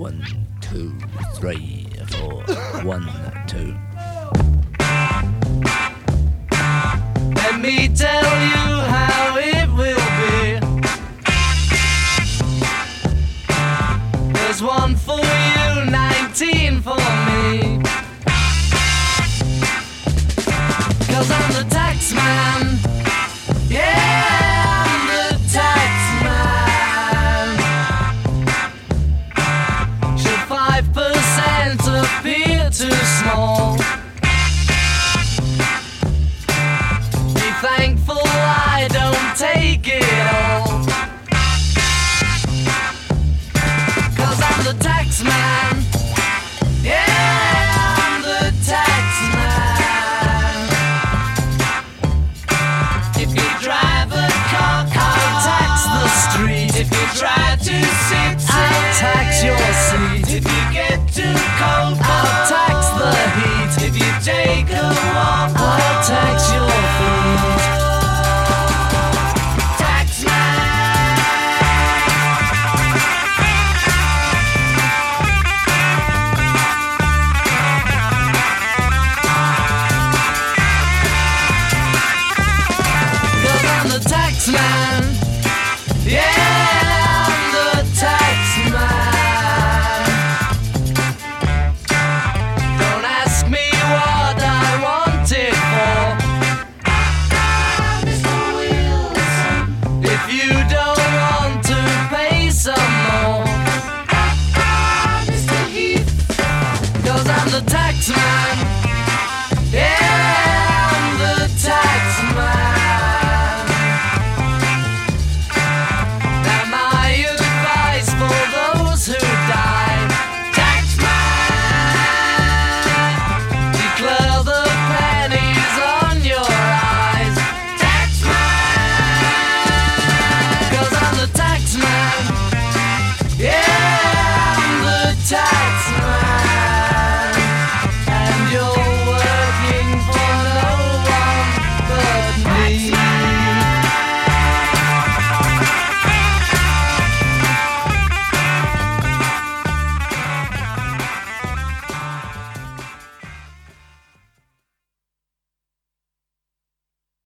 One, two, three, four. One, two. Let me tell you how it will be. There's one for you, 19 for me. Taxman. Yeah, I'm the taxman. Don't ask me what I want it for. Ah, Mr. Wilson. If you don't want to pay some more. Ah, Mr. Heath. Cause I'm the taxman. man.